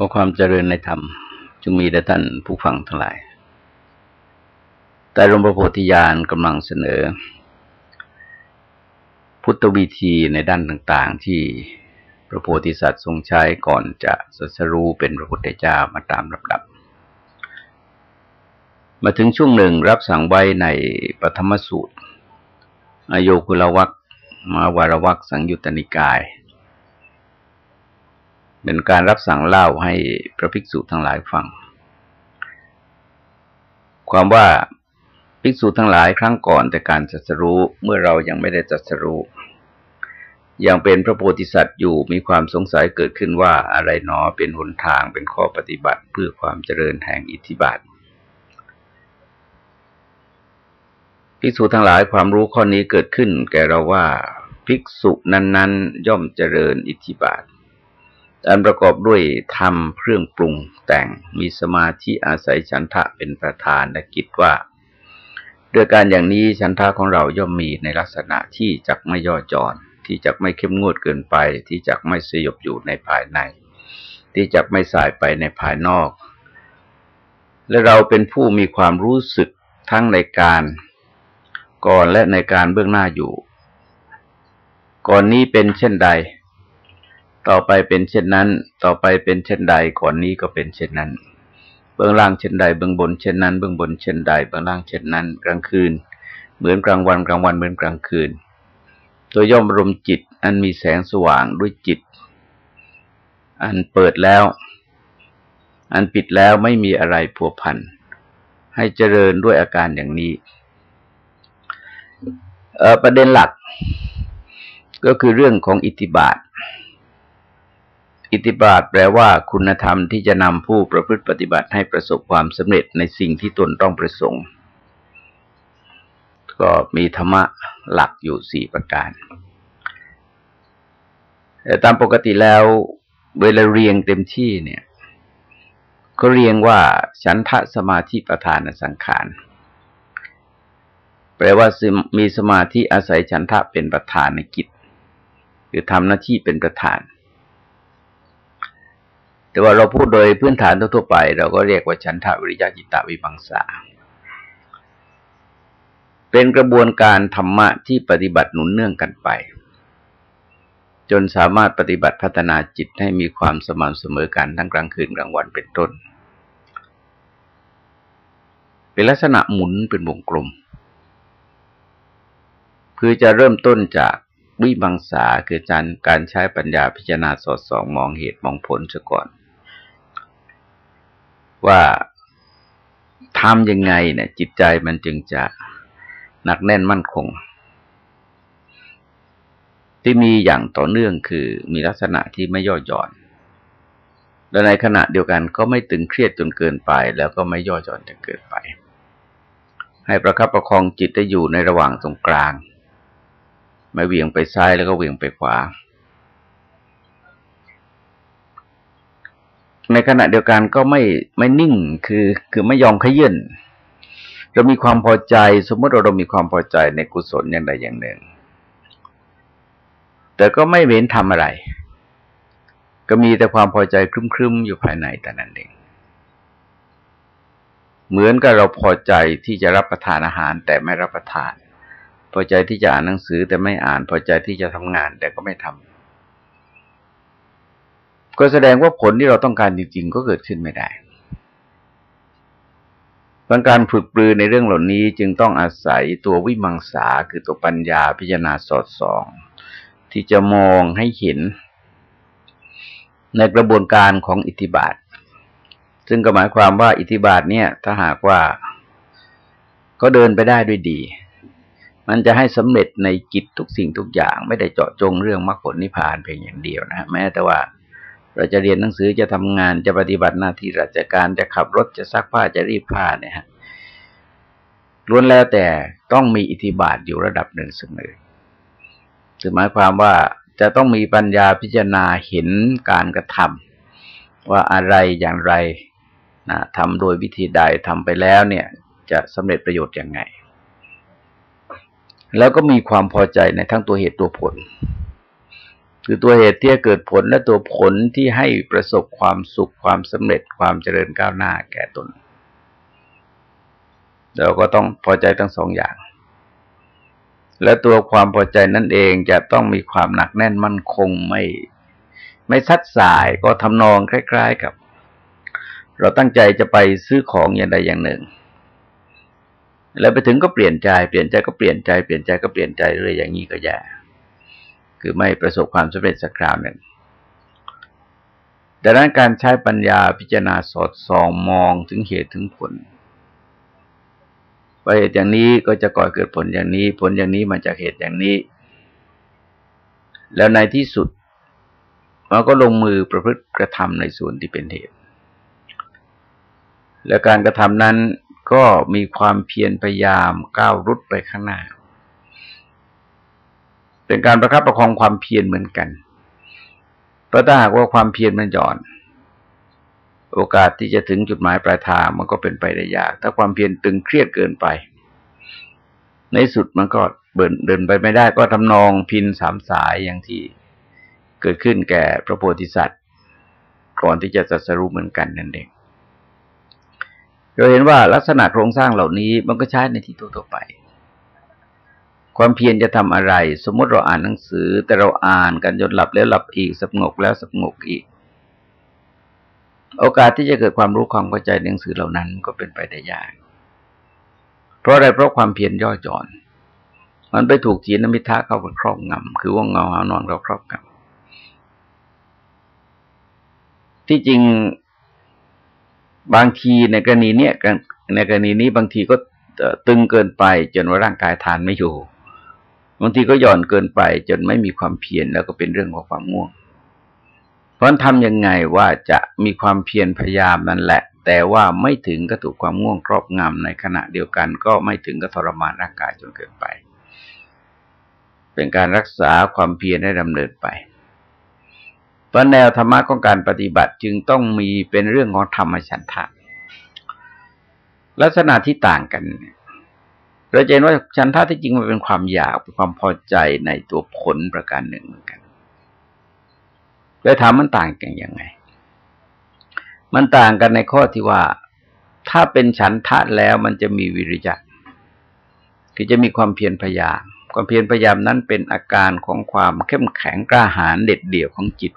ขอความเจริญในธรรมจึงมีแด่ท่านผู้ฟังทั้งหลาย แต่หลวงพระโพธิญาณกำลังเสนอ พุทธวิธีในด้านต่างๆ ที่พระโพธิสัตว์ทรงใช้ก่อนจะสัสรู้เป็นพระพุทธเจ้ามาตามลำดับ มาถึงช่วงหนึ่งรับสั่งไว้ในปฐมสูตร อโยคุลวัคมาวารวัคสังยุตตนิกาย เป็นการรับสั่งเล่าให้พระภิกษุทั้งหลายฟัง ความว่าภิกษุทั้งหลายครั้งก่อนแต่การจัสรู้เมื่อเรายังไม่ได้จัสรู้ยังเป็นพระโพธิสัตว์อยู่มีความสงสัยเกิดขึ้นว่าอะไรหนอเป็นหนทางเป็นข้อปฏิบัติเพื่อความเจริญแห่งอิทธิบาทภิกษุทั้งหลายความรู้ข้อนี้เกิดขึ้น แก่เราว่าภิกษุนั้น ๆ ย่อมเจริญอิทธิบาท อันประกอบด้วยธรรมเครื่องปรุงแต่งมีสมาธิอาศัยฉันทะเป็นประธานและกิจว่าด้วยการอย่างนี้ฉันทะของเราย่อมมีในลักษณะที่จักไม่ย่อจอนที่จักไม่เข้มงวดเกินไป ที่จักไม่สยบอยู่ในภายใน ที่จักไม่สายไปในภายนอก และเราเป็นผู้มีความรู้สึกทั้งในการก่อนและในการเบื้องหน้าอยู่ ก่อนนี้เป็นเช่นใด ต่อไปเป็นเช่นนั้น ต่อไปเป็นเช่นใดก่อนนี้ก็เป็นเช่นนั้น เบื้องล่างเช่นใด เบื้องบนเช่นนั้น เบื้องบนเช่นใด เบื้องล่างเช่นนั้น กลางคืน เหมือนกลางวันกลางวันเหมือนกลางคืน ตัวย่อมรมจิตอันมีแสงสว่างด้วยจิต อันเปิดแล้ว อันปิดแล้วไม่มีอะไรผัวพันให้เจริญด้วยอาการอย่างนี้ประเด็นหลักก็คือเรื่องของอิทธิบาท อิทธิบาทแปลว่าคุณธรรมที่จะนำผู้ประพฤติปฏิบัติให้ประสบความสำเร็จในสิ่งที่ตนต้องประสงค์ ก็มีธรรมะหลักอยู่สี่ประการแต่ตามปกติแล้วเวลาเรียงเต็มที่เนี่ย ก็เรียงว่าฉันทะสมาธิประธานสังขาร แปลว่ามีสมาธิอาศัยฉันทะเป็นประธานในกิจ คือทำหน้าที่เป็นประธาน แต่ว่าเราพูดโดยพื้นฐานทั่วไป เราก็เรียกว่าฉันทะวิริยะจิตตวิบังสาเป็นกระบวนการธรรมะที่ปฏิบัติหนุนเนื่องกันไป จนสามารถปฏิบัติพัฒนาจิตให้มีความสม่ำเสมอกันทั้งกลางคืนกลางวันเป็นต้น เป็นลักษณะหมุนเป็นวงกลม คือจะเริ่มต้นจากวิบังสาคือการใช้ปัญญาพิจารณาสอดส่องมองเหตุมองผลซะก่อน ว่าทำยังไงเนี่ยจิตใจมันจึงจะหนักแน่นมั่นคง ที่มีอย่างต่อเนื่องคือมีลักษณะที่ไม่ย่อหย่อนและในขณะเดียวกันก็ไม่ตึงเครียดจนเกินไป แล้วก็ไม่ย่อหย่อนจนเกินไป ให้ประคับประคองจิตได้อยู่ในระหว่างตรงกลาง ไม่เวียงไปซ้ายแล้วก็เวียงไปขวา ในขณะเดียวกันก็ไม่ไม่นิ่งคือคือไม่ยอมขยื่นเรามีความพอใจสมมติเราเรามีความพอใจในกุศลอย่างใดอย่างหนึ่ง แต่ก็ไม่เว้นทำอะไร ก็มีแต่ความพอใจครึ้มๆอยู่ภายในแต่นั้นเองเหมือนกับเราพอใจที่จะรับประทานอาหารแต่ไม่รับประทาน พอใจที่จะอ่านหนังสือแต่ไม่อ่านพอใจที่จะทำงานแต่ก็ไม่ทำ ก็แสดงว่าผลที่เราต้องการจริง ๆ ก็เกิดขึ้นไม่ได้การฝึกปรือในเรื่องเหล่านี้จึงต้องอาศัยตัววิมังสาคือตัวปัญญาพิจารณาสอดส่อง ที่จะมองให้เห็น ในกระบวนการของอิทธิบาท ซึ่งก็หมายความว่าอิทธิบาทเนี่ย ถ้าหากว่าก็เดินไปได้ด้วยดี มันจะให้สำเร็จในกิจทุกสิ่งทุกอย่าง ไม่ได้เจาะจงเรื่องมรรคผลนิพพานเพียงอย่างเดียวนะแม้แต่ว่า เราจะเรียนหนังสือจะทำงานจะปฏิบัติหน้าที่ราชการจะขับรถจะซักผ้าจะรีบผ้าเนี่ยฮะล้วนแล้วแต่ต้องมีอิทธิบาทอยู่ระดับหนึ่งเสมอคือหมายความว่าจะต้องมีปัญญาพิจารณาเห็นการกระทำว่าอะไรอย่างไรนะทำโดยวิธีใดทำไปแล้วเนี่ย จะสำเร็จประโยชน์อยังไง แล้วก็มีความพอใจในทั้งตัวเหตุตัวผล คือตัวเหตุที่เกิดผลและตัวผลที่ให้ประสบความสุขความสำเร็จความเจริญก้าวหน้าแก่ตน เราก็ต้องพอใจทั้งสองอย่าง และตัวความพอใจนั่นเองจะต้องมีความหนักแน่นมั่นคงไม่ไม่ซัดสายก็ทำนองคล้ายๆกับ เราตั้งใจจะไปซื้อของอย่างใดอย่างหนึ่ง แล้วไปถึงก็เปลี่ยนใจ เปลี่ยนใจก็เปลี่ยนใจ เปลี่ยนใจก็เปลี่ยนใจเลยอย่างนี้ก็แย่ คือไม่ประสบความสำเร็จสักคราวหนึ่งดังนั้นการใช้ปัญญาพิจารณาสอดส่องมองถึงเหตุถึงผลว่าเหตุอย่างนี้ก็จะก่อเกิดผลอย่างนี้ ผลอย่างนี้มาจากเหตุอย่างนี้ แล้วในที่สุดเราก็ลงมือประพฤติกระทำในส่วนที่เป็นเหตุ และการกระทำนั้นก็มีความเพียรพยายามก้าวรุดไปข้างหน้า เป็นการประคับประคองความเพียรเหมือนกันเพราะถ้าหากว่าความเพียรมันหย่อน โอกาสที่จะถึงจุดหมายปลายทางมันก็เป็นไปได้ยาก ถ้าความเพียรตึงเครียดเกินไป ในสุดมันก็เดินเดินไปไม่ได้ ก็ทำนองพินสามสายอย่างที่เกิดขึ้นแก่พระโพธิสัตว์ ก่อนที่จะจัดสรุปเหมือนกันนั่นเองเราเห็นว่าลักษณะโครงสร้างเหล่านี้มันก็ใช้ในที่ทั่วไป ความเพียรจะทำอะไร สมมติเราอ่านหนังสือ แต่เราอ่านกันจนหลับแล้วหลับอีกสงบแล้วสงบอีก โอกาสที่จะเกิดความรู้ความเข้าใจหนังสือเหล่านั้นก็เป็นไปได้ยาก เพราะอะไรเพราะความเพียรย่อหย่อน มันไปถูกจีนมิทะเข้าไปครอบงำคือว่าเงาหานอนเราครอบงำที่จริงบางทีในกรณีเนี้ยในกรณีนี้บางทีก็ตึงเกินไปจนว่าร่างกายทานไม่อยู่ บางทีก็หย่อนเกินไป จนไม่มีความเพียรแล้วก็เป็นเรื่องของความง่วง เพราะทำยังไงว่าจะมีความเพียรพยายามนั่นแหละ แต่ว่าไม่ถึงก็ถูกความง่วงครอบงำในขณะเดียวกัน ก็ไม่ถึงก็ทรมานร่างกายจนเกินไป เป็นการรักษาความเพียรให้ดำเนินไปเพราะแนวธรรมะของการปฏิบัติจึงต้องมีเป็นเรื่องของธรรมชันทะลักษณะที่ต่างกันเเราจะเห็นว่าฉันท่าที่จริงมันเป็นความอยากเป็นความพอใจในตัวผลประการหนึ่งเหมือนกันแล้วถามมันต่างกันยังไง มันต่างกันในข้อที่ว่า ถ้าเป็นฉันทะแล้วมันจะมีวิริยะคือจะมีความเพียรพยายาม ความเพียรพยายามนั้นเป็นอาการของความเข้มแข็งกล้าหาญเด็ดเดี่ยวของจิต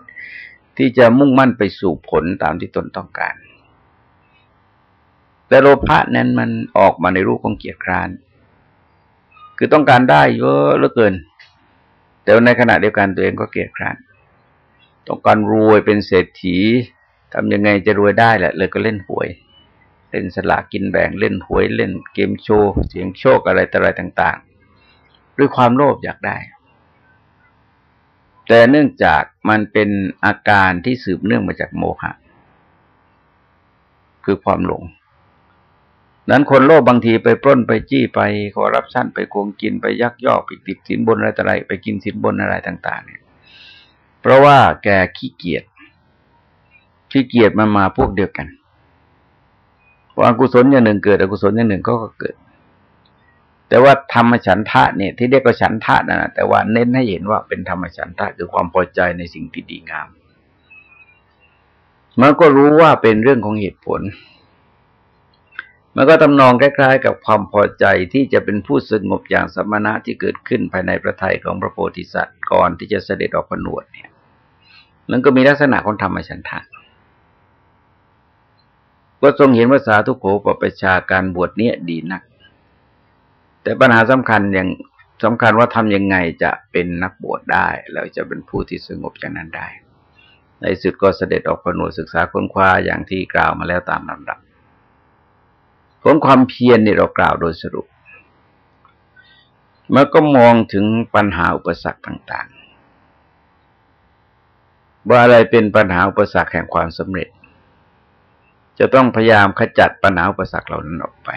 ที่จะมุ่งมั่นไปสู่ผลตามที่ตนต้องการ แต่โลภะนั้นมันออกมาในรูปของเกียรติคร้าน คือต้องการได้เยอะเหลือเกิน แต่ในขณะเดียวกันตัวเองก็เกลียดคร้านต้องการรวยเป็นเศรษฐีทำยังไงจะรวยได้แหละ เลยก็เล่นหวย เล่นสลากกินแบ่งเล่นหวยเล่นเกมโชว์เสียงโชคอะไรต่อะไรต่าง ๆ ด้วยความโลภอยากได้ แต่เนื่องจากมันเป็นอาการที่สืบเนื่องมาจากโมหะคือความหลง นั้นคนโลภบางทีไปปล้นไปจี้ไปขอรับชั้นไปโกงกินไปยักยอกไปติดสินบนอะไรต่ออะไร ไปกินสินบนอะไรต่าง ๆ เนี่ย เพราะว่าแกขี้เกียจขี้เกียจมันมาพวกเดียวกันพออกุศลอย่างหนึ่งเกิดอกุศลอย่างหนึ่งก็เกิด แต่ว่าธรรมฉันทะเนี่ย ที่เรียกว่าฉันทะนะแต่ว่าเน้นให้เห็นว่าเป็นธรรมฉันทะคือความพอใจในสิ่งที่ดีงามมันก็รู้ว่าเป็นเรื่องของเหตุผล มันก็ตำนองคล้ายๆ กับความพอใจที่จะเป็นผู้สงบอย่างสมณะที่เกิดขึ้นภายในประทัยของพระโพธิสัตว์ก่อนที่จะเสด็จออกผนวดเนี่ย มันก็มีลักษณะของธรรมชันทะก็ทรงเห็นว่าสาธุโขปประชาการบวชเนี้ยดีนัก แต่ปัญหาสำคัญอย่างสำคัญว่าทำยังไงจะเป็นนักบวชได้ แล้วจะเป็นผู้ที่สงบอย่างนั้นได้ ในสุดก็เสด็จออกผนวดศึกษาค้นคว้าอย่างที่กล่าวมาแล้วตามลำดับ ผลความเพียรเนี่ยเรากล่าวโดยสรุปมันก็มองถึงปัญหาอุปสรรคต่างๆ ว่าอะไรเป็นปัญหาอุปสรรคแห่งความสำเร็จ จะต้องพยายามขจัดปัญหาอุปสรรคเหล่านั้นออกไป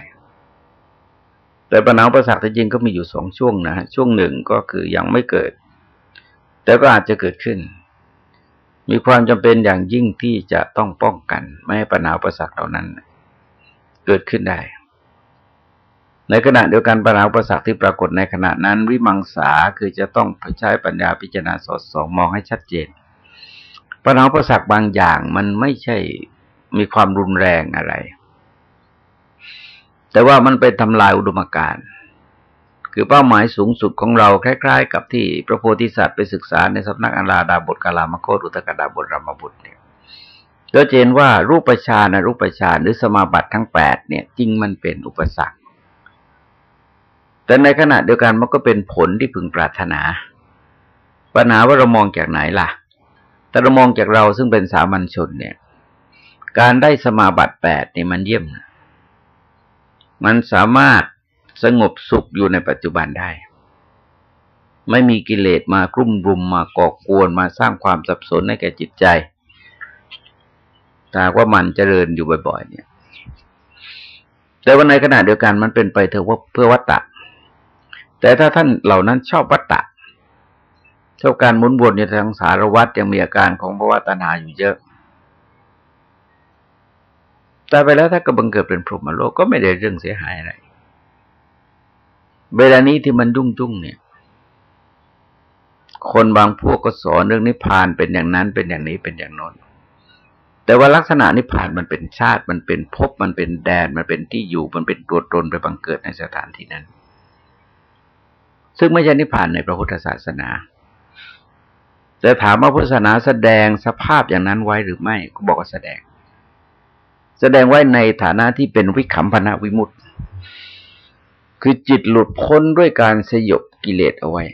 แต่ปัญหาอุปสรรคที่จริงก็มีอยู่สองช่วงนะช่วงหนึ่งก็คือยังไม่เกิด แต่ก็อาจจะเกิดขึ้น มีความจำเป็นอย่างยิ่งที่จะต้องป้องกัน ไม่ให้ปัญหาอุปสรรคเหล่านั้น เกิดขึ้นได้ ในขณะเดียวกันปัญหาอุปสรรคที่ปรากฏในขณะนั้น วิมังสาคือจะต้องใช้ปัญญาพิจารณาสอดส่องมองให้ชัดเจนปัญหาอุปสรรคบางอย่างมันไม่ใช่มีความรุนแรงอะไร แต่ว่ามันเป็นทำลายอุดมการณ์คือเป้าหมายสูงสุดของเราคล้าย ๆ กับที่พระโพธิสัตว์ไปศึกษาในสำนักอัลาดาบทกาลามโคตอุตกดาบทรามบุตรเนี่ย ก็เห็นว่ารูปฌานรูปฌานหรือสมาบัติทั้งแปดเนี่ยจริงมันเป็นอุปสรรค แต่ในขณะเดียวกันมันก็เป็นผลที่พึงปรารถนา ปัญหาว่าเรามองจากไหนล่ะ แต่เรามองจากเราซึ่งเป็นสามัญชนเนี่ย การได้สมาบัติแปดเนี่ยมันเยี่ยม มันสามารถสงบสุขอยู่ในปัจจุบันได้ ไม่มีกิเลสมากรุ่มรุมมาก่อกวนมาสร้างความสับสนให้แก่จิตใจ แต่ว่ามันเจริญอยู่บ่อย ๆ เนี่ย แต่ว่าในขณะเดียวกันมันเป็นไปเถอะว่าเพื่อวัตตะ แต่ถ้าท่านเหล่านั้นชอบวัตตะชอบการหมุนวนในทางสารวัตรยังมีอาการของภวะตัณหาอยู่เยอะแต่ไปแล้วถ้าก็บังเกิดเป็นพรหมโลกก็ไม่ได้เรื่องเสียหายอะไรเวลานี้ที่มันยุ่งจุ้งเนี่ย คนบางพวกก็สอนเรื่องนิพพานเป็นอย่างนั้นเป็นอย่างนี้เป็นอย่างโน้น แต่ว่าลักษณะนิพพานมันเป็นชาติ มันเป็นภพมันเป็นแดน มันเป็นที่อยู่ มันเป็นตัวตนไปบังเกิดในสถานที่นั้น ซึ่งไม่ใช่นิพพานในพระพุทธศาสนา แต่ถามว่าพุทธศาสนาแสดงสภาพอย่างนั้นไว้หรือไม่ก็บอกว่าแสดง แสดงไว้ในฐานะที่เป็นวิขำพนะวิมุตติ คือจิตหลุดพ้นด้วยการสยบกิเลสเอาไว้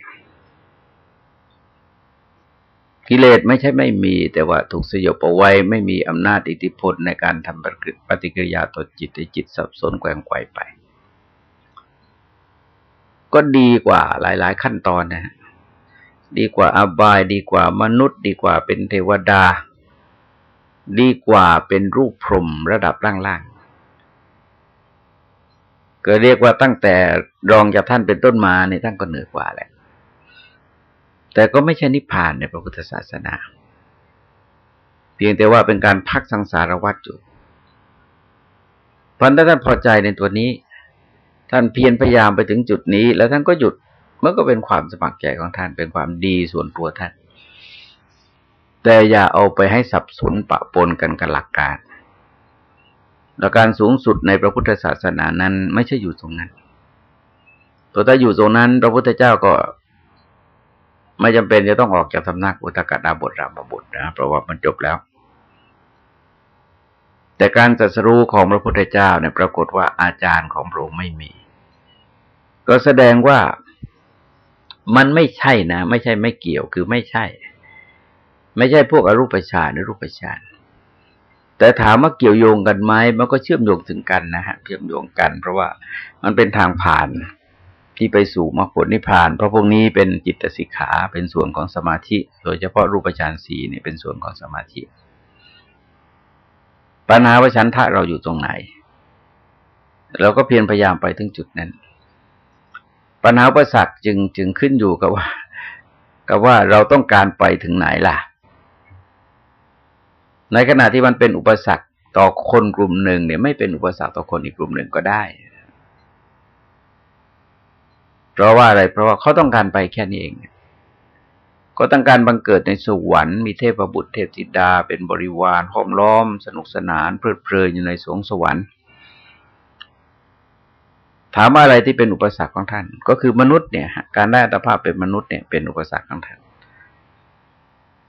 กิเลสไม่ใช่ไม่มี แต่ว่าถูกสยบเอาไว้ไม่มีอำนาจอิทธิพลในการทำปฏิกิริยาต่อจิตให้จิตสับสนแกว่งไกวไป ก็ดีกว่าหลาย ๆ ขั้นตอนนะฮะดีกว่าอบาย ดีกว่ามนุษย์ ดีกว่าเป็นเทวดา ดีกว่าเป็นรูปพรหมระดับล่างๆก็เรียกว่าตั้งแต่รองจากท่านเป็นต้นมาเนี่ยท่านก็เหนือกว่าแหละ แต่ก็ไม่ใช่นิพพานในพระพุทธศาสนา เพียงแต่ว่าเป็นการพักสังสารวัฏอยู่พันถ้าท่านพอใจในตัวนี้ ท่านเพียรพยายามไปถึงจุดนี้ แล้วท่านก็หยุดมันก็เป็นความสมัครใจของท่านเป็นความดีส่วนตัวท่าน แต่อย่าเอาไปให้สับสนปะปนกันกับหลักการหลักการสูงสุดในพระพุทธศาสนานั้น ไม่ใช่อยู่ตรงนั้นตัวถ้าอยู่ตรงนั้น พระพุทธเจ้าก็ ไม่จำเป็นจะต้องออกจากสำนักอุตกดาบทรามบุตรนะเพราะว่ามันจบแล้ว แต่การจัดสรู้ของพระพุทธเจ้าเนี่ยปรากฏว่าอาจารย์ของพระองค์ไม่มี ก็แสดงว่ามันไม่ใช่นะ ไม่ใช่ไม่เกี่ยวคือไม่ใช่ ไม่ใช่พวกอรูปฌานหรือรูปฌานแต่ถามว่าเกี่ยวโยงกันไหมมันก็เชื่อมโยงถึงกันนะฮะเชื่อมโยงกัน เพราะว่ามันเป็นทางผ่าน ที่ไปสู่มรรคผลนิพพาน เพราะพวกนี้เป็นจิตสิกขาเป็นส่วนของสมาธิ โดยเฉพาะรูปฌานสีเนี่ยเป็นส่วนของสมาธิ ปัญหาว่าชั้นทะเราอยู่ตรงไหน เราก็เพียรพยายามไปถึงจุดนั้น ปัญหาประสักจึงจึงขึ้นอยู่กับว่า กับว่าเราต้องการไปถึงไหนล่ะ ในขณะที่มันเป็นอุปสรรคต่อคนกลุ่มหนึ่งเนี่ยไม่เป็นอุปสรรคต่อคนอีกกลุ่มหนึ่งก็ได้ เพราะว่าอะไร เพราะว่าเขาต้องการไปแค่นี้เองก็ต้องการบังเกิดในสวรรค์มีเทพบุตรเทพธิดา เป็นบริวารห้อมล้อม สนุกสนานเพลิดเพลินอยู่ในสวงสวรรค์ ถามว่าอะไรที่เป็นอุปสรรคของท่าน ก็คือมนุษย์เนี่ย การได้อัตภาพเป็นมนุษย์เนี่ยเป็นอุปสรรคของท่าน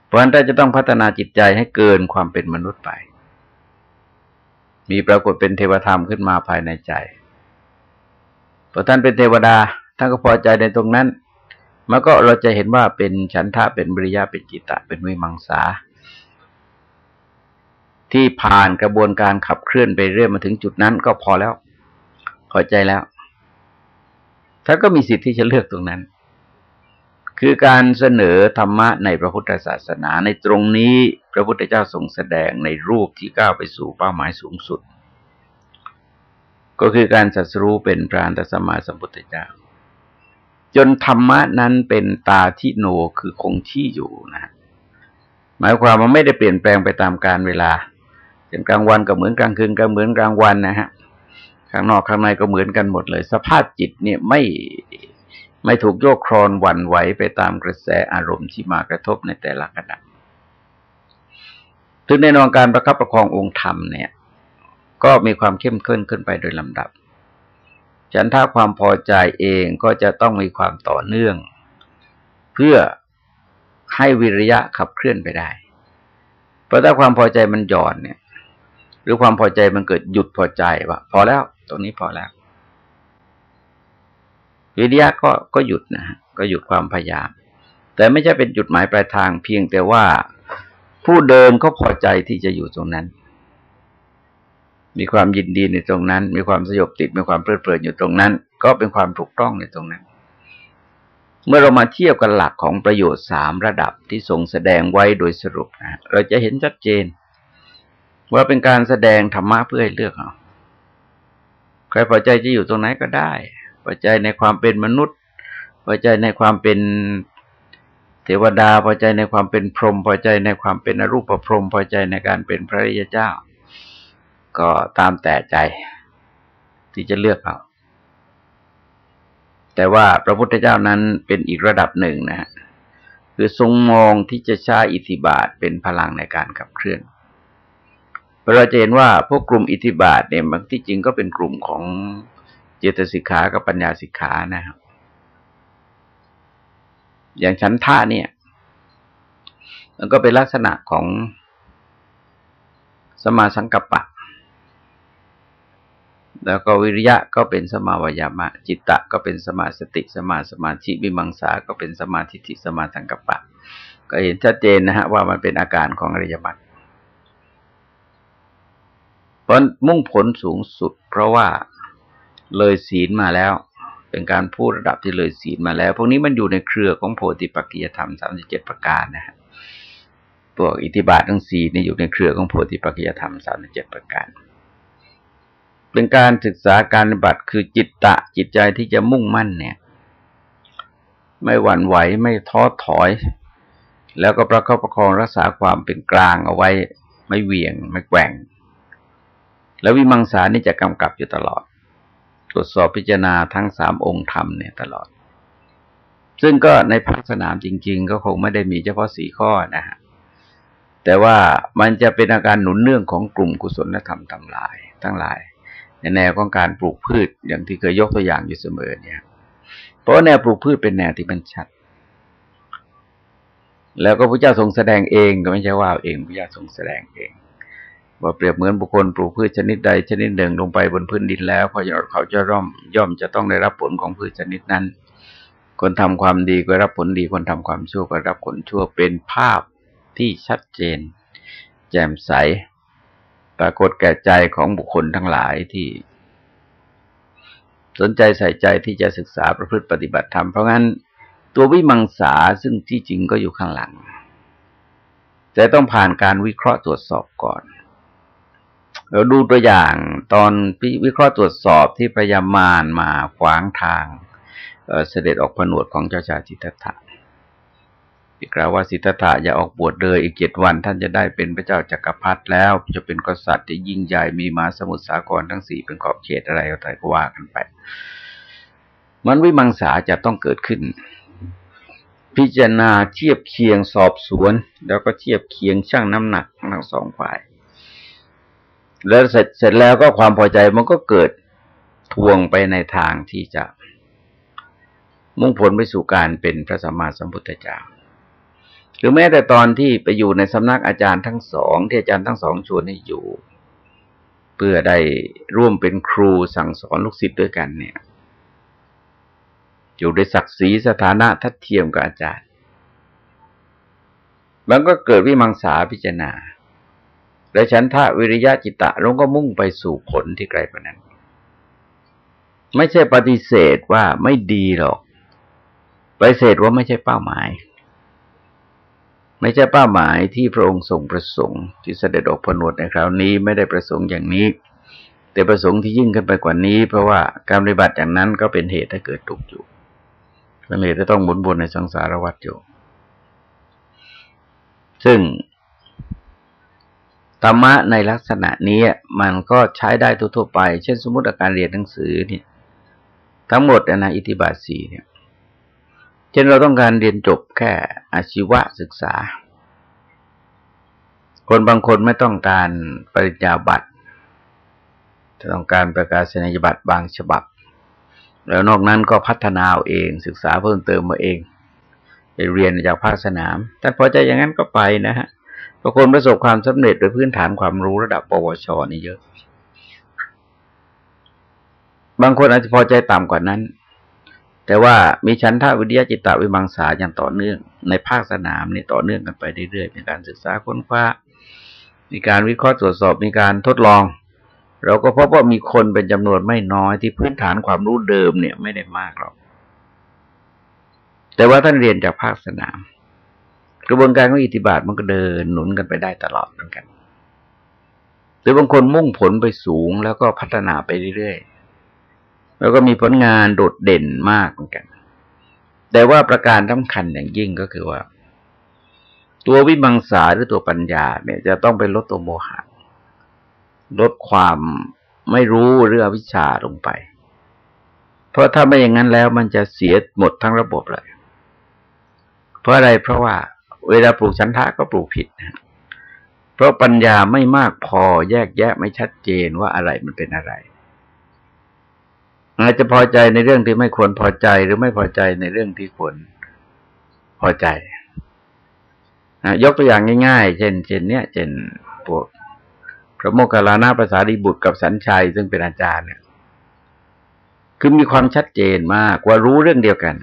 เพราะฉะนั้นจะต้องพัฒนาจิตใจให้เกินความเป็นมนุษย์ไป มีปรากฏเป็นเทวธรรมขึ้นมาภายในใจพอท่านเป็นเทวดา ท่านก็พอใจในตรงนั้น มันก็เราจะเห็นว่าเป็นฉันทะเป็นบริยาเป็นจิตตะเป็นวิมังสา ที่ผ่านกระบวนการขับเคลื่อนไปเรื่อยมาถึงจุดนั้นก็พอแล้ว พอใจแล้วท่านก็มีสิทธิ์ที่จะเลือกตรงนั้น คือการเสนอธรรมะในพระพุทธศาสนาในตรงนี้พระพุทธเจ้าทรงแสดงในรูปที่ก้าวไปสู่เป้าหมายสูงสุด ก็คือการสัสรู้เป็นพระอันตสมาสัมพุทธเจ้า จนธรรมะนั้นเป็นตาทิโนคือคงที่อยู่นะหมายความว่าไม่ได้เปลี่ยนแปลงไปตามการเวลาเป็นกลางวันก็เหมือนกลางคืนก็เหมือนกลางวันนะฮะข้างนอกข้างในก็เหมือนกันหมดเลย สภาพจิตเนี่ยไม่ไม่ถูกโยกครอนวันไหวไปตามกระแสอารมณ์ที่มากระทบในแต่ละขณะถึงในนอนการประคับประคององค์ธรรมเนี่ย ก็มีความเข้มข้นขึ้นไปโดยลำดับ ฉันถ้าความพอใจเองก็จะต้องมีความต่อเนื่อง เพื่อให้วิริยะขับเคลื่อนไปได้ เพราะถ้าความพอใจมันหย่อนเนี่ย หรือความพอใจมันเกิดหยุดพอใจว่าพอแล้ว ตรงนี้พอแล้ว วิริยะก็ก็หยุดนะก็หยุดความพยายาม แต่ไม่ใช่เป็นจุดหมายปลายทางเพียงแต่ว่าผู้เดินก็พอใจที่จะอยู่ตรงนั้น มีความยินดีในตรงนั้น มีความสยบติด มีความเพลิดเพลินอยู่ตรงนั้น ก็เป็นความถูกต้องในตรงนั้น เมื่อเรามาเทียบกันหลักของประโยชน์สามระดับที่ทรงแสดงไว้โดยสรุปนะเราจะเห็นชัดเจน ว่าเป็นการแสดงธรรมะเพื่อให้เลือกเอาใครพอใจจะอยู่ตรงไหนก็ได้พอใจในความเป็นมนุษย์พอใจในความเป็นเทวดาพอใจในความเป็นพรหมพอใจในความเป็นอรูปพรหมพอใจในการเป็นพระริยเจ้า ก็ตามแต่ใจที่จะเลือกเอาแต่ว่าพระพุทธเจ้านั้นเป็นอีกระดับหนึ่งนะฮะคือทรงมองที่จะใช้อิทธิบาทเป็นพลังในการขับเคลื่อนเราจะเห็นว่าพวกกลุ่มอิทธิบาทเนี่ยบางที่จริงก็เป็นกลุ่มของเจตสิกขากับปัญญาสิกขานะครับ อย่างชั้นท่าเนี่ย มันก็เป็นลักษณะของสมาสังกัปปะ แล้วก็วิริยะก็เป็นสมาวายามะ จิตตะก็เป็นสมาสติสมาสมาธิวิมังสาก็เป็นสมาธิิสมาสังกัปปะ ก็เห็นชัดเจนนะฮะว่ามันเป็นอาการของอริยมรรคเพราะมุ่งผลสูงสุด เพราะว่าเลยศีลมาแล้ว เป็นการพูดระดับที่เลยศีลมาแล้ว พวกนี้มันอยู่ในเครือของโพธิปักกิยธรรมสามสิบเจ็ดประการนะฮะพวกอิทธิบาททั้งสี่นี่อยู่ในเครือของโพธิปักกิยธรรมสามสิบเจ็ดประการ เป็นการศึกษาการปฏิบัติคือจิตตะจิตใจที่จะมุ่งมั่นเนี่ย ไม่หวั่นไหวไม่ท้อถอย แล้วก็ประคับประคองรักษาความเป็นกลางเอาไว้ ไม่เหวี่ยง ไม่แกว่ง แล้ววิมังสานี่จะกำกับอยู่ตลอด ตรวจสอบพิจารณาทั้งสามองค์ธรรมเนี่ยตลอด ซึ่งก็ในภาคสนามจริง ๆ ก็คงไม่ได้มีเฉพาะสี่ข้อนะฮะแต่ว่ามันจะเป็นอาการหนุนเนื่องของกลุ่มกุศลธรรมทั้งหลาย ทั้งหลาย ในแนวของการปลูกพืชอย่างที่เคยยกตัวอย่างอยู่เสมอเนี่ย เพราะแนวปลูกพืชเป็นแนวที่มันชัด แล้วก็พระเจ้าทรงแสดงเองก็ไม่ใช่ว่าเองพระเจ้าทรงแสดงเอง ว่าเปรียบเหมือนบุคคลปลูกพืชชนิดใดชนิดหนึ่งลงไปบนพื้นดินแล้วพอเขาจะร่อมย่อมจะต้องได้รับผลของพืชชนิดนั้น คนทำความดีก็รับผลดีคนทำความชั่วก็รับผลชั่วเป็นภาพที่ชัดเจน แจ่มใส ปรากฏแก่ใจของบุคคลทั้งหลายที่ สนใจใส่ใจที่จะศึกษาประพฤติปฏิบัติธรรม เพราะงั้นตัววิมังสาซึ่งที่จริงก็อยู่ข้างหลัง แต่ต้องผ่านการวิเคราะห์ตรวจสอบก่อน เราดูตัวอย่างตอนวิเคราะห์ตรวจสอบที่พยามารมาขวางทางเสด็จออกผนวดของเจ้าชายสิทธัตถะ กล่าวว่าสิทธัตถะอย่าออกบวชเลยอีกเจ็ดวัน ท่านจะได้เป็นพระเจ้าจักรพรรดิแล้ว จะเป็นกษัตริย์ที่ยิ่งใหญ่มีมาสมุทรสาครทั้งสี่เป็นขอบเขตอะไรก็แต่ก็ว่ากันไป มันวิมังสาจะต้องเกิดขึ้น พิจารณาเทียบเคียงสอบสวน แล้วก็เทียบเคียงช่างน้ำหนักทั้งสองฝ่าย แล้วเสร็จเสร็จแล้วก็ความพอใจมันก็เกิดทวงไปในทางที่จะมุ่งผลไปสู่การเป็นพระสัมมาสัมพุทธเจ้า หรือแม้แต่ตอนที่ไปอยู่ในสำนักอาจารย์ทั้งสองที่อาจารย์ทั้งสองชวนให้อยู่ เพื่อได้ร่วมเป็นครูสั่งสอนลูกศิษย์ด้วยกันเนี่ย อยู่ในศักดิ์ศรีสถานะทัดเทียมกับอาจารย์มันก็เกิดวิมังสาพิจารณา และฉันทะวิริยะจิตตะเราก็มุ่งไปสู่ผลที่ไกลกว่านั้น ไม่ใช่ปฏิเสธว่าไม่ดีหรอกปฏิเสธว่าไม่ใช่เป้าหมาย ไม่ใช่เป้าหมายที่พระองค์ทรงประสงค์ที่เสด็จออกผนวดในคราวนี้ไม่ได้ประสงค์อย่างนี้ แต่ประสงค์ที่ยิ่งขึ้นไปกว่านี้ เพราะว่าการปฏิบัติอย่างนั้นก็เป็นเหตุให้เกิดทุกข์อยู่เป็นเหตุที่ต้องหมุนวนในสังสารวัฏอยู่ ซึ่งธรรมะในลักษณะนี้มันก็ใช้ได้ทั่วไป เช่นสมมติอาการเรียนหนังสือเนี่ย ทั้งหมดนะอิทธิบาทสีเนี่ย เช่นเราต้องการเรียนจบแค่อาชีวะศึกษา คนบางคนไม่ต้องการปริญญาบัตรต้องการประกาศนียบัตรบางฉบับ แล้วนอกนั้นก็พัฒนาเอาเอง ศึกษาเพิ่มเติมมาเองไปเรียนจากภาคสนามถ้าพอใจอย่างนั้นก็ไปนะฮะบางคนประสบความสำเร็จโดยพื้นฐานความรู้ระดับปวชนี่เยอะ บางคนอาจจะพอใจต่ำกว่านั้น แต่ว่ามีชั้นท่าวิทยาจิตตวิมังสาอย่างต่อเนื่อง ในภาคสนามนี่ต่อเนื่องกันไปเรื่อยๆมีการศึกษาค้นคว้า มีการวิเคราะห์ตรวจสอบมีการทดลอง เราก็พบว่ามีคนเป็นจำนวนไม่น้อยที่พื้นฐานความรู้เดิมเนี่ยไม่ได้มากหรอกแต่ว่าท่านเรียนจากภาคสนาม กระบวนการของอิทธิบาทมันก็เดินหนุนกันไปได้ตลอดเหมือนกันหรือบางคนมุ่งผลไปสูงแล้วก็พัฒนาไปเรื่อยๆ แล้วก็มีผลงานโดดเด่นมากเหมือนกัน แต่ว่าประการสำคัญอย่างยิ่งก็คือว่า ตัววิมังสาหรือตัวปัญญาเนี่ย จะต้องไปลดตัวโมหะลดความไม่รู้เรื่องวิชาลงไป เพราะถ้าไม่อย่างนั้นแล้วมันจะเสียหมดทั้งระบบเลย เพราะอะไรเพราะว่า เวลาปลูกฉันทะก็ปลูกผิดเพราะปัญญาไม่มากพอแยกแยะไม่ชัดเจนว่าอะไรมันเป็นอะไร อาจจะพอใจในเรื่องที่ไม่ควรพอใจหรือไม่พอใจในเรื่องที่ควรพอใจยกตัวอย่างง่ายๆ เช่น เช่น เนี้ยเช่นพวกพระโมคคัลลานะภาษาดิบุตรกับสัญชัย ซึ่งเป็นอาจารย์เนี่ย คือมีความชัดเจนมากว่ารู้เรื่องเดียวกัน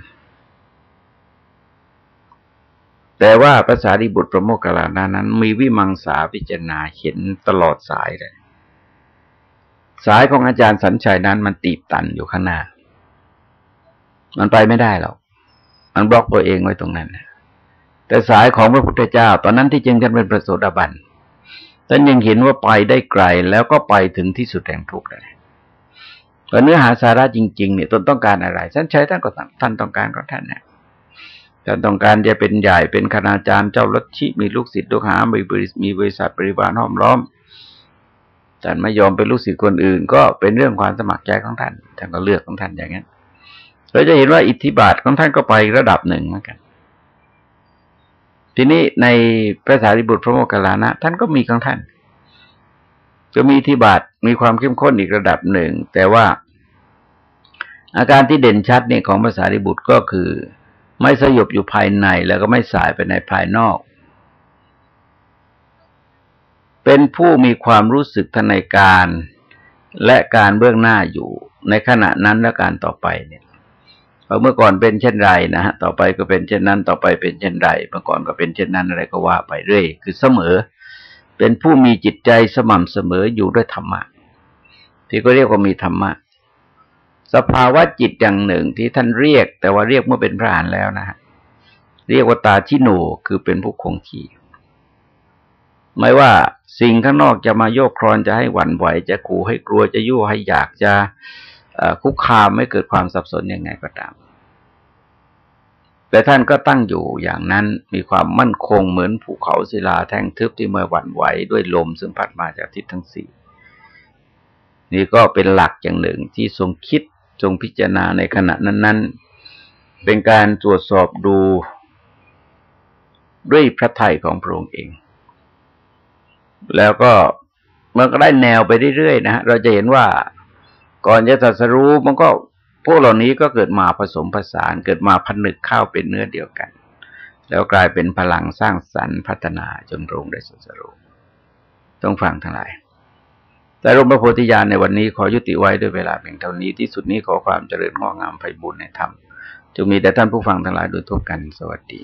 แต่ว่าภาษาดิบุตรประโมกขลานานั้น มีวิมังสาพิจารณาเห็นตลอดสายเลย สายของอาจารย์สัญชัยนั้นมันตีบตันอยู่ข้างหน้า มันไปไม่ได้หรอก มันบล็อกตัวเองไว้ตรงนั้น แต่สายของพระพุทธเจ้า ตอนนั้นที่จริงท่านเป็นประโสดาบันท่านยังเห็นว่าไปได้ไกลแล้วก็ไปถึงที่สุดแห่งทุกข์เลยเนื้อหาสาระจริงๆเนี่ยตนต้องการอะไรสัญชัยท่านก็ท่านต้องการก็ท่านเนี่ยท่านต้องการจะเป็นใหญ่เป็นคณาจารย์เจ้าลัทธิมีลูกศิษย์ลูกหามีบริมีบริษัทบริวารห้อมล้อม ท่านไม่ยอมเป็นลูกศิษย์คนอื่น ก็เป็นเรื่องความสมัครใจของท่านท่านก็เลือกของท่านอย่างนั้นเราจะเห็นว่าอิทธิบาทของท่านก็ไประดับหนึ่งเหมือนกัน ทีนี้ในพระสารีบุตรพระโมคคัลลานะท่านก็มีของท่าน จะมีอิทธิบาทมีความเข้มข้นอีกระดับหนึ่ง แต่ว่าอาการที่เด่นชัดเนี่ยของภาษาริบุตรก็คือ ไม่สยบอยู่ภายในแล้วก็ไม่สายไปในภายนอก เป็นผู้มีความรู้สึกทนในการและการเบื้องหน้าอยู่ในขณะนั้นและการต่อไปเนี่ยเมื่อก่อนเป็นเช่นไรนะฮะต่อไปก็เป็นเช่นนั้น ต่อไปเป็นเช่นไรเมื่อก่อนก็เป็นเช่นนั้นอะไรก็ว่าไปเรื่อยคือเสมอ เป็นผู้มีจิตใจสม่ำเสมออยู่ด้วยธรรมะ ที่ก็เรียกว่ามีธรรมะ สภาวะจิตอย่างหนึ่งที่ท่านเรียก แต่ว่าเรียกเมื่อเป็นพระอานแล้วนะฮะเรียกว่าตาชิโนคือเป็นผู้คงที่ ไม่ว่าสิ่งข้างนอกจะมาโยกครอนจะให้หวั่นไหว จะขู่ให้กลัวจะยั่วให้อยากจะคุกคามไม่เกิดความสับสนยังไงก็ตาม แต่ท่านก็ตั้งอยู่อย่างนั้นมีความมั่นคงเหมือนภูเขาศิลาแท่งทึบที่เมื่อหวั่นไหวด้วยลมซึ่งพัดมาจากทิศทั้งสี่นี่ก็เป็นหลักอย่างหนึ่งที่ทรงคิดทรงพิจารณาในขณะนั้น ๆ เป็นการตรวจสอบดูด้วยพระไถ่ของพระองค์เอง แล้วก็มันก็ได้แนวไปเรื่อยๆนะเราจะเห็นว่าก่อนจะตัดสรู้มันก็พวกเหล่านี้ก็เกิดมาผสมผสานเกิดมาผนึกเข้าเป็นเนื้อเดียวกัน แล้วกลายเป็นพลังสร้างสรรค์พัฒนาจนโรงได้สัสรู้ต้องฟังทั้งหลาย แต่รมพระโพธิญาณในวันนี้ขอยุติไว้ด้วยเวลาเพียงเท่านี้ที่สุดนี้ขอความเจริญงอกงามไพบุญในธรรมจงมีแต่ท่านผู้ฟังทั้งหลายโดยทั่วกันสวัสดี